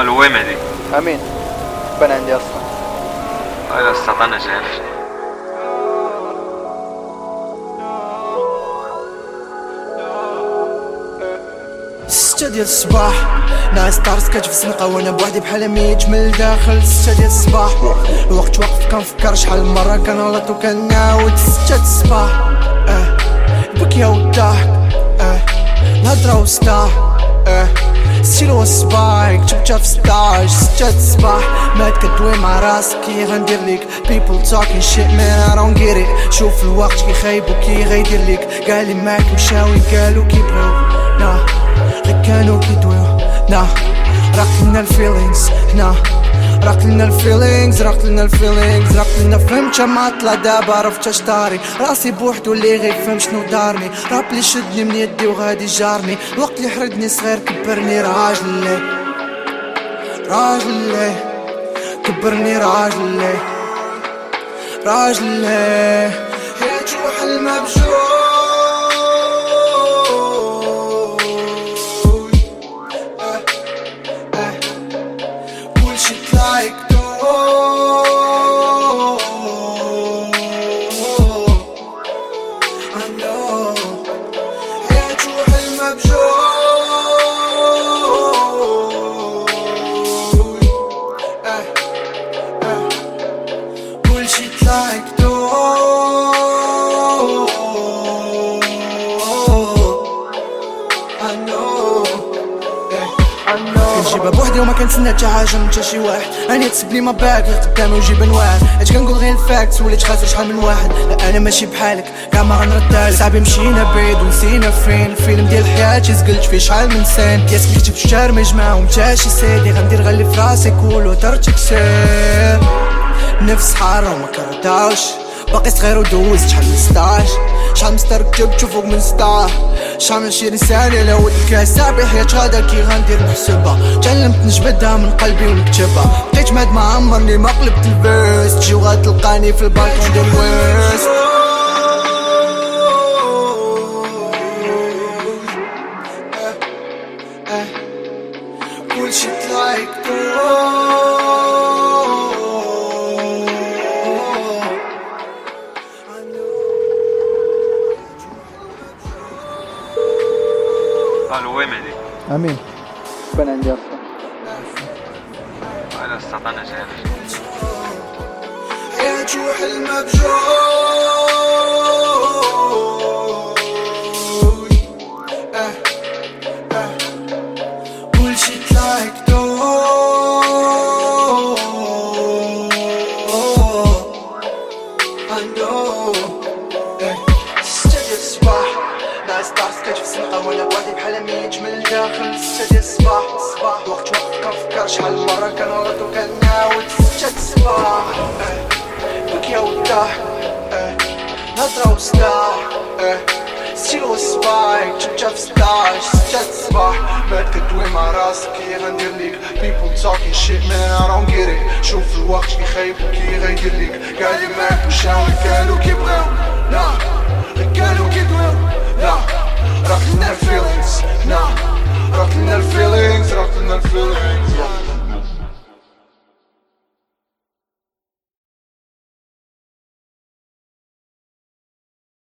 ألو وين مهدي؟ أمين. بان عندي أصلا. أيوه أستاذ أنا جاي ستة ديال الصباح ناس طارس كتف زنقة وأنا بوحدي بحال ميت من الداخل. ستة ديال الصباح الوقت واقف كنفكر شحال مرة كنغلط وكنعاود ستة الصباح آه. البكية والضحك آه. الهضرة وسطاح. ستيلو الصباح كتبتها في ستاج ستة الصباح مات كدوي مع راسك كي غندير ليك people talking shit man I don't get it. شوف الوقت كي خايب وكي غيدير ليك قال لي معاك مشاوي قالوا كيبغيو nah غير كانوا كيدويو نا راق لنا الفيلينغز هنا راق لنا الفيلينغز راق لنا الفيلينغز راق لنا فهمت ما طلع دابا عرفت اش طاري راسي بوحدو اللي غير فهم شنو دارني. راب اللي شدني من يدي وغادي جارني. الوقت اللي حردني صغير كبرني راجلي راجلي كبرني راجلي راجلي يا جروح المبجوع. كنجيبها بوحدي وما كنتسنى حتى حاجة من حتى شي واحد. راني تسب لي ما باك غير قدامي وجيب نواعر حيت كنقول غير الفاكت؟ وليت خاسر شحال من واحد. لا أنا ماشي بحالك. كاع ما غنردها لك صاحبي مشينا بعيد ونسينا فين. الفيلم ديال حياتي زقلت فيه شحال من كي كتبت في الشهر ما جمعهم حتى شي سيدي غندير اللي في راسي كول ودرت كسير نفس حارة وما كرهتهاش باقي صغير ودوزت شحال من 16 شحال من ستار كتبت فوق من 16 عشرين سنة على ود الكاس صاحبي حياة غدا كي غندير نحسبها تعلمت نجبدها من قلبي ونكتبها بقيت ماد ما عمرني ما قلبت ال verse تجي وغتلقاني في البالكون ديال ال west ألو وين مهدي؟ امين أيوه أستاذ أنا جاي يا جروح المبجوع. كتف زنقة وأنا بوحدي بحال ميت من الداخل ستة ديال الصباح الصباح الوقت واقف كنفكر شحال مرة كنغلط وكنعاود ستة ديال الصباح eh. بكية والضحك eh. نهضرة وسطاح eh. ستيلو الصباح كتبتها في ستاج ستة الصباح مات كدوي مع راسك كي غندير ليك people talking shit man I don't get شوف الوقت كي خايب وكي غيدير ليك قاعدين معاك مشاوي قالوا كيبغيو لا